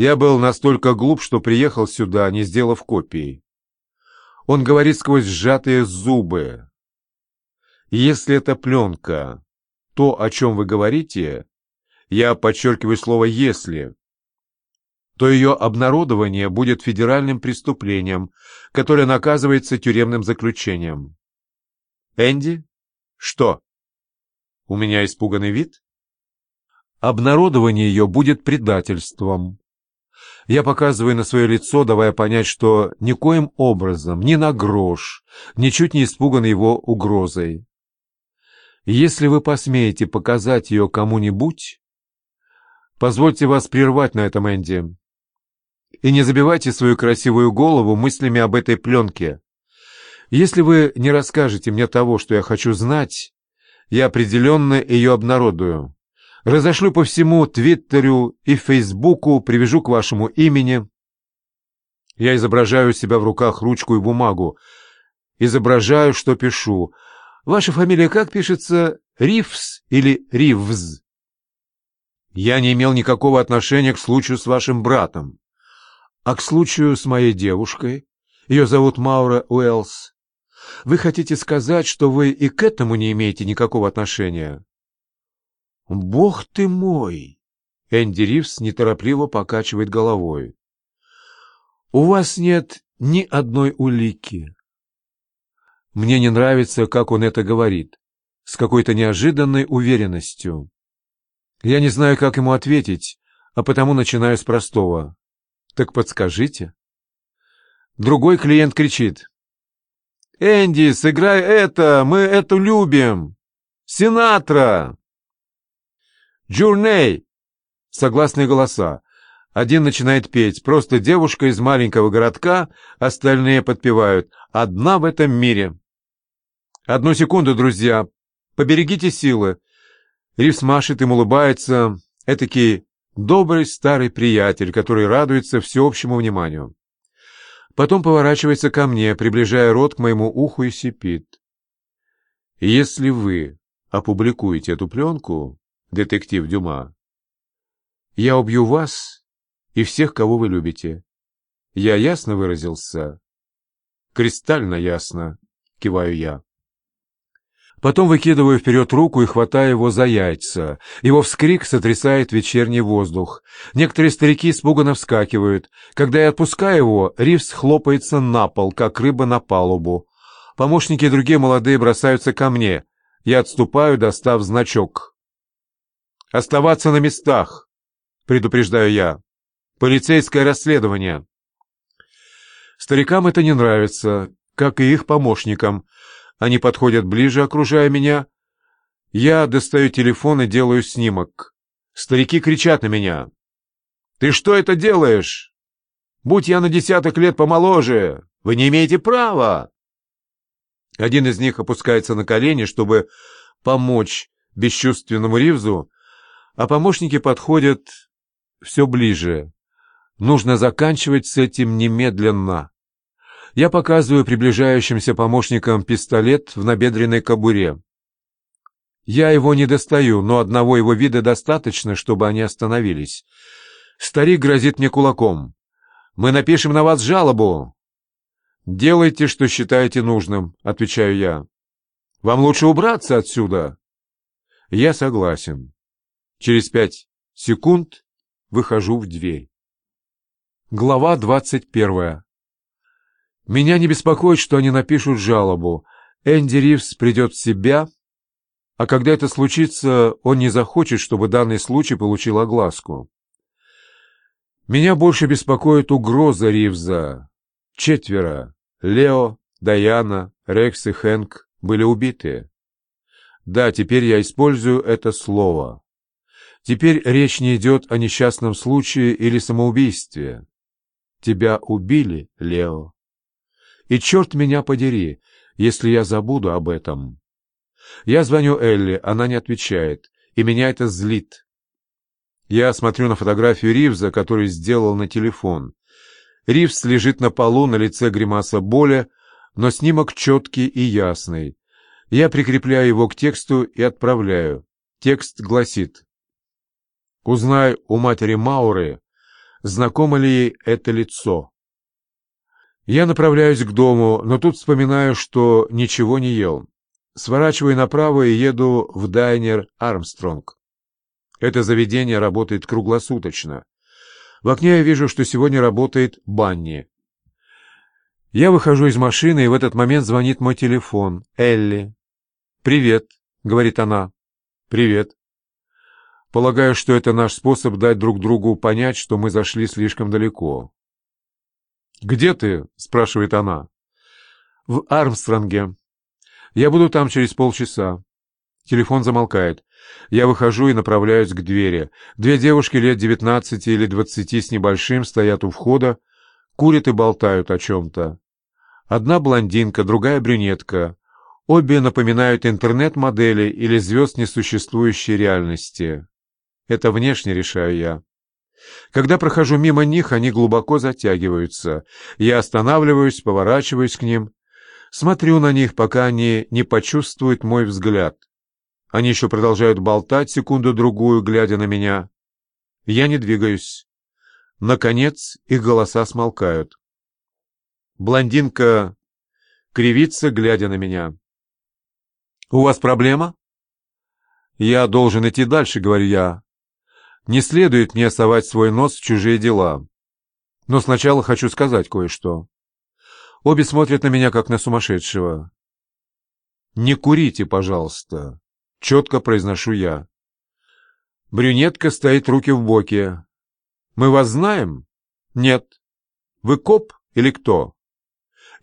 Я был настолько глуп, что приехал сюда, не сделав копии. Он говорит сквозь сжатые зубы. Если это пленка, то, о чем вы говорите, я подчеркиваю слово «если», то ее обнародование будет федеральным преступлением, которое наказывается тюремным заключением. Энди? Что? У меня испуганный вид? Обнародование ее будет предательством. Я показываю на свое лицо, давая понять, что никоим образом, ни на грош, ничуть не испуган его угрозой. Если вы посмеете показать ее кому-нибудь, позвольте вас прервать на этом, Энди. И не забивайте свою красивую голову мыслями об этой пленке. Если вы не расскажете мне того, что я хочу знать, я определенно ее обнародую. Разошлю по всему Твиттеру и Фейсбуку, привяжу к вашему имени. Я изображаю себя в руках ручку и бумагу. Изображаю, что пишу. Ваша фамилия как пишется? Ривс или Ривз? Я не имел никакого отношения к случаю с вашим братом. А к случаю с моей девушкой? Ее зовут Маура Уэллс. Вы хотите сказать, что вы и к этому не имеете никакого отношения? Бог ты мой! Энди Ривз неторопливо покачивает головой. У вас нет ни одной улики. Мне не нравится, как он это говорит, с какой-то неожиданной уверенностью. Я не знаю, как ему ответить, а потому начинаю с простого. Так подскажите. Другой клиент кричит. «Энди, сыграй это! Мы это любим! Синатра!» «Джурней!» Согласные голоса. Один начинает петь, просто девушка из маленького городка, остальные подпевают. Одна в этом мире. Одну секунду, друзья. Поберегите силы. Ривс машет им улыбается. Этакий добрый старый приятель, который радуется всеобщему вниманию. Потом поворачивается ко мне, приближая рот к моему уху и сипит. «Если вы опубликуете эту пленку, детектив Дюма, я убью вас и всех, кого вы любите. Я ясно выразился?» «Кристально ясно», — киваю я. Потом выкидываю вперед руку и хватаю его за яйца. Его вскрик сотрясает вечерний воздух. Некоторые старики испуганно вскакивают. Когда я отпускаю его, Ривз хлопается на пол, как рыба на палубу. Помощники и другие молодые бросаются ко мне. Я отступаю, достав значок. «Оставаться на местах!» — предупреждаю я. «Полицейское расследование!» Старикам это не нравится, как и их помощникам — они подходят ближе, окружая меня. Я достаю телефон и делаю снимок. Старики кричат на меня. «Ты что это делаешь? Будь я на десяток лет помоложе, вы не имеете права!» Один из них опускается на колени, чтобы помочь бесчувственному Ривзу, а помощники подходят все ближе. Нужно заканчивать с этим немедленно. Я показываю приближающимся помощникам пистолет в набедренной кобуре. Я его не достаю, но одного его вида достаточно, чтобы они остановились. Старик грозит мне кулаком. «Мы напишем на вас жалобу!» «Делайте, что считаете нужным», — отвечаю я. «Вам лучше убраться отсюда». Я согласен. Через пять секунд выхожу в дверь. Глава двадцать первая. Меня не беспокоит, что они напишут жалобу. Энди Ривз придет в себя, а когда это случится, он не захочет, чтобы данный случай получил огласку. Меня больше беспокоит угроза Ривза. Четверо — Лео, Даяна, Рекс и Хэнк — были убиты. Да, теперь я использую это слово. Теперь речь не идет о несчастном случае или самоубийстве. Тебя убили, Лео. И черт меня подери, если я забуду об этом. Я звоню Элли, она не отвечает, и меня это злит. Я смотрю на фотографию Ривза, который сделал на телефон. Ривз лежит на полу, на лице гримаса боли, но снимок четкий и ясный. Я прикрепляю его к тексту и отправляю. Текст гласит. «Узнай у матери Мауры, знакомо ли ей это лицо. Я направляюсь к дому, но тут вспоминаю, что ничего не ел. Сворачиваю направо и еду в дайнер «Армстронг». Это заведение работает круглосуточно. В окне я вижу, что сегодня работает Банни. Я выхожу из машины, и в этот момент звонит мой телефон. Элли. «Привет», — говорит она. «Привет». Полагаю, что это наш способ дать друг другу понять, что мы зашли слишком далеко. «Где ты?» — спрашивает она. «В Армстронге. Я буду там через полчаса». Телефон замолкает. Я выхожу и направляюсь к двери. Две девушки лет девятнадцати или двадцати с небольшим стоят у входа, курят и болтают о чем-то. Одна блондинка, другая брюнетка. Обе напоминают интернет-модели или звезд несуществующей реальности. Это внешне решаю я. Когда прохожу мимо них, они глубоко затягиваются. Я останавливаюсь, поворачиваюсь к ним, смотрю на них, пока они не почувствуют мой взгляд. Они еще продолжают болтать секунду-другую, глядя на меня. Я не двигаюсь. Наконец их голоса смолкают. Блондинка кривится, глядя на меня. «У вас проблема?» «Я должен идти дальше», — говорю я. Не следует мне совать свой нос в чужие дела. Но сначала хочу сказать кое-что. Обе смотрят на меня, как на сумасшедшего. «Не курите, пожалуйста», — четко произношу я. Брюнетка стоит руки в боки. «Мы вас знаем?» «Нет». «Вы коп или кто?»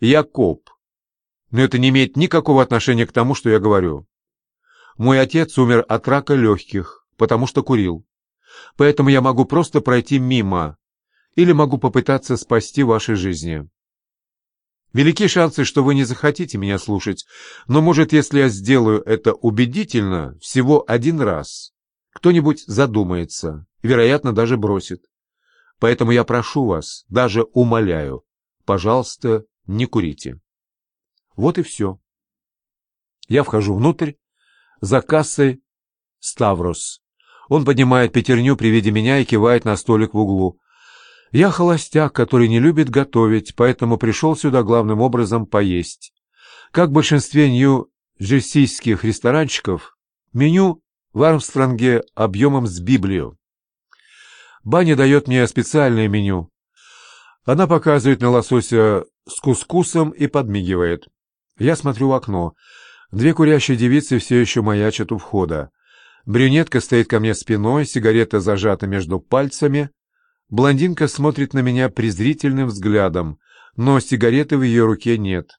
«Я коп. Но это не имеет никакого отношения к тому, что я говорю. Мой отец умер от рака легких, потому что курил поэтому я могу просто пройти мимо или могу попытаться спасти ваши жизни. Велики шансы, что вы не захотите меня слушать, но, может, если я сделаю это убедительно всего один раз, кто-нибудь задумается, вероятно, даже бросит. Поэтому я прошу вас, даже умоляю, пожалуйста, не курите. Вот и все. Я вхожу внутрь, за кассой Ставрос. Он поднимает пятерню при виде меня и кивает на столик в углу. Я холостяк, который не любит готовить, поэтому пришел сюда главным образом поесть. Как в большинстве нью-джерсийских ресторанчиков, меню в Армстронге объемом с Библию. Баня дает мне специальное меню. Она показывает на лосося с кускусом и подмигивает. Я смотрю в окно. Две курящие девицы все еще маячат у входа. Брюнетка стоит ко мне спиной, сигарета зажата между пальцами. Блондинка смотрит на меня презрительным взглядом, но сигареты в ее руке нет.